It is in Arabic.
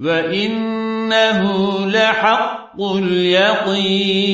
وإنه لحق اليقين